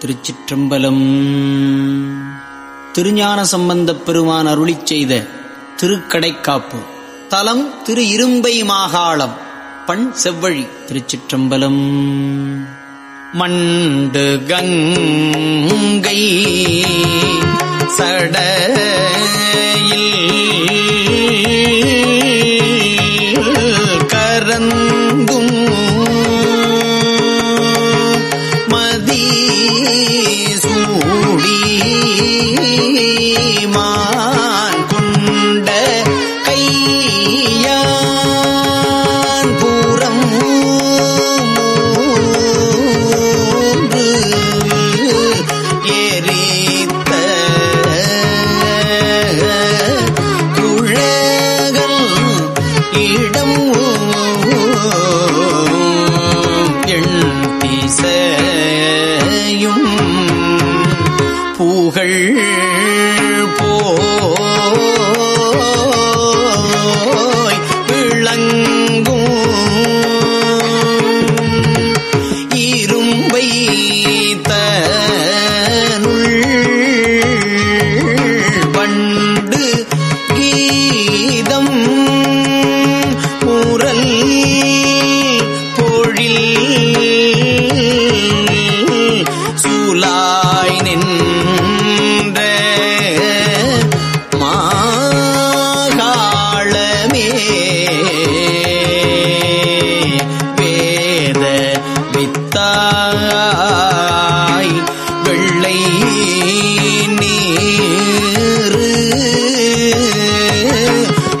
திருச்சிற்றம்பலம். திருஞான சம்பந்தப் பெருமான் அருளிச் செய்த திருக்கடைக்காப்பு. தலம் திரு இரும்பை மாகாளம். பண் செவ்வழி திருச்சிற்றம்பலம். மண்டு கங்கை சடையில் கரன் சூடி மா தாய் வெள்ளை நீர்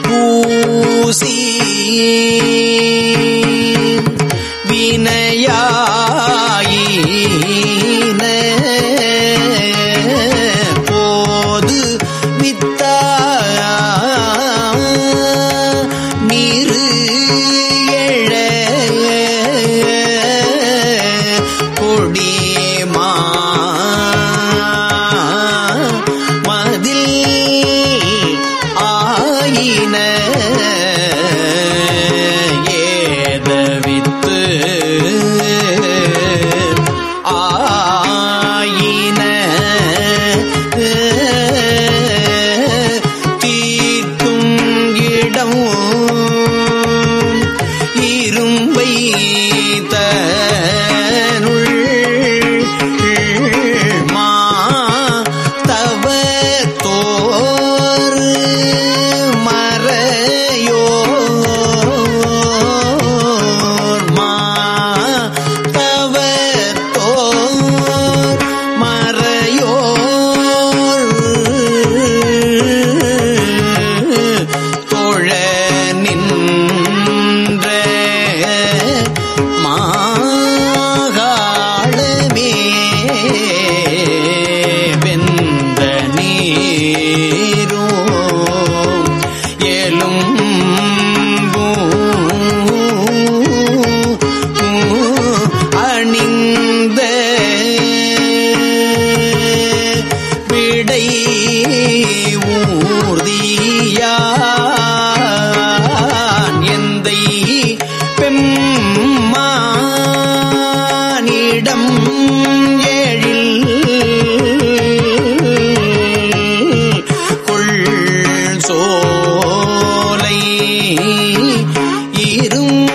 பூசி வினையாயின போது வித்தா நீரு for me. எலும்பும் அணிந்த விடை ஊர்தியான் எந்தை பெம்மானிடம் ஏழில் கொள் சோலை இரும்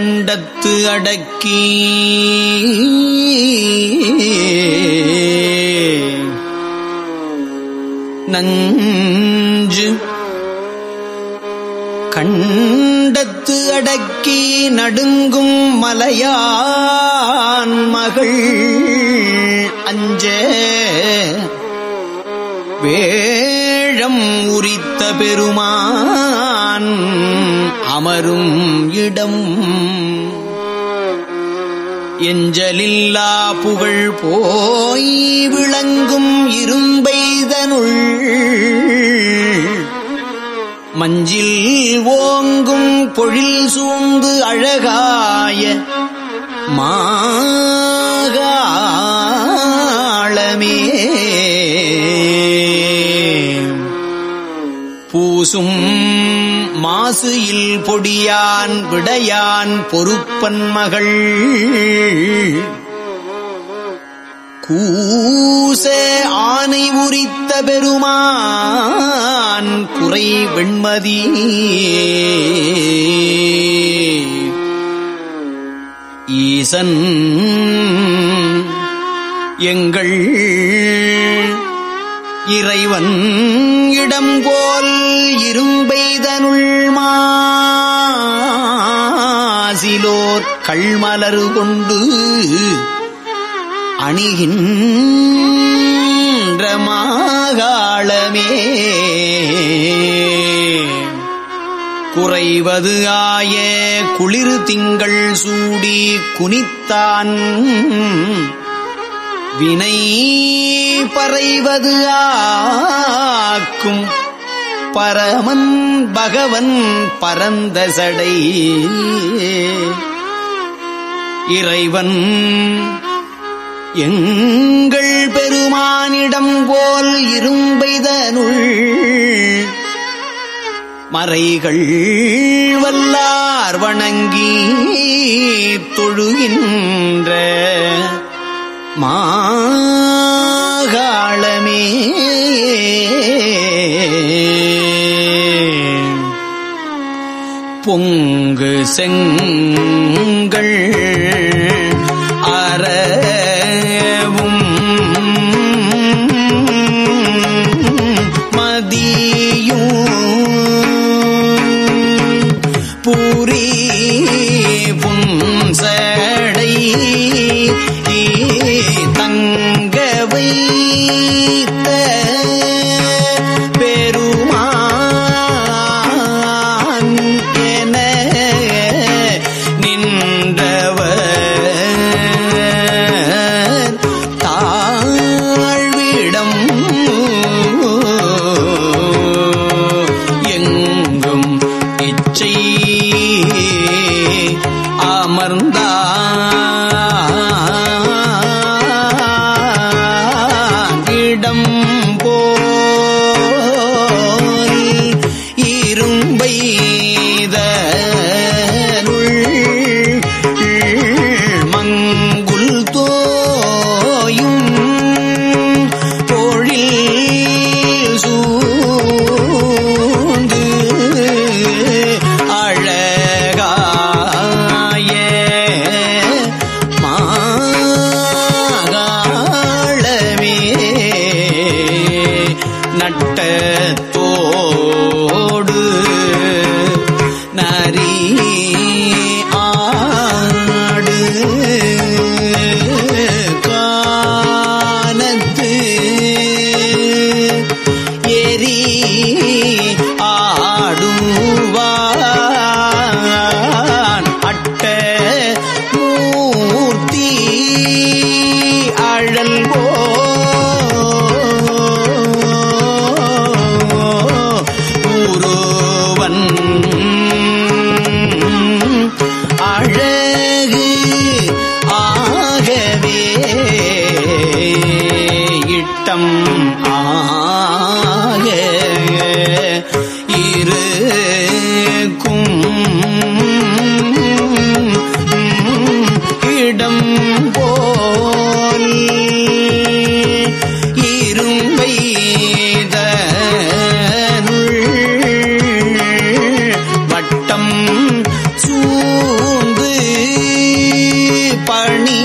கண்டத்து அடக்கி. நஞ்சு கண்டத்து அடக்கி நடுங்கும் மலையான் மகள் அஞ்ச. வேழம் உரித்த பெருமான் நான் அமரும் இடம். எஞ்சலில்லா புகழ் போய் விளங்கும் இரும்பெய்தனுள். மஞ்சில் ஓங்கும் பொழில் சூழ்ந்து அழகாய மாகாளமே. பூசும் மாசு இல் பொடியான் விடையான் பொறுப்பன் மகள். கூசே ஆனை உரித்த பெருமான் குறை வெண்மதி. ஈசன் எங்கள் இறைவன் இடம் போல் இரும்பெய்தனுள் மாசிலோர் கள்மலரு கொண்டு அணிகின்ற மாகாளமே. குறைவது ஆய குளிர் திங்கள் சூடி குனித்தான். வினை பறைவது ஆக்கும் பரமன் பகவன் பரந்த சடை. இறைவன் எங்கள் பெருமானிடம் போல் இரும்பைதனுள். மறைகள் வல்லார் வணங்கி தொழுகின்ற மாகாளமே. செங்கள் அறவும் மதியும் பூரி புன்சடை தங்க அமர்ந்தான். ஆட்டம் ஆக இருக்கும் இடம் போல் இரும்பை வட்டம் சூந்து பணி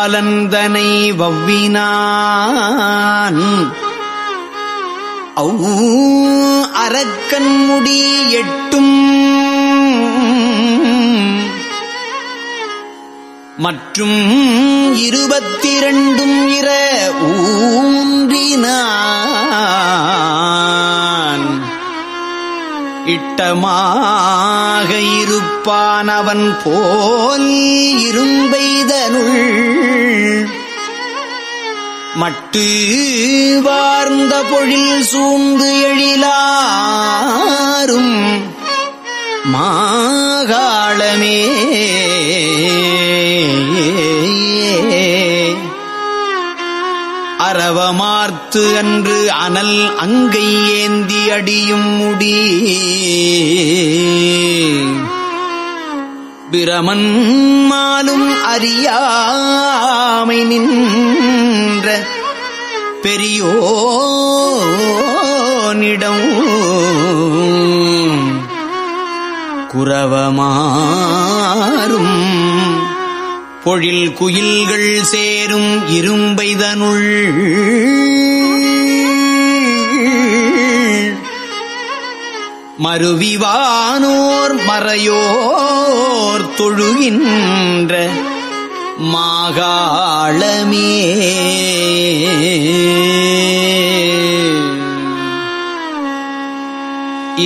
காலந்தனை வவ்வினான். அரக்கன்முடி எட்டும். மற்றும் இருபத்திரண்டும் இர ஊன்றினான். இட்டமாக இருப்ப அவன் போல் இரும்பெய்தனுள். மட்டு வார்ந்த பொழில் சூழ்ந்து எழிலாரும் மாகாளமே. அரவமார்த்து அன்று அனல் அங்கை ஏந்தி அடியும் முடி. பிரமன் மாலும் அறியாமை நின்ற பெரியோனிடம் குறவமாறும் பொழில் குயில்கள் சேரும் இரும்பைதனுள் மறுவிவானோர் மறையோர் தொழுகின்ற மாகாளமே.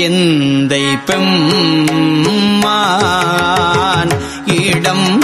எந்தை பெம்மான் இடம்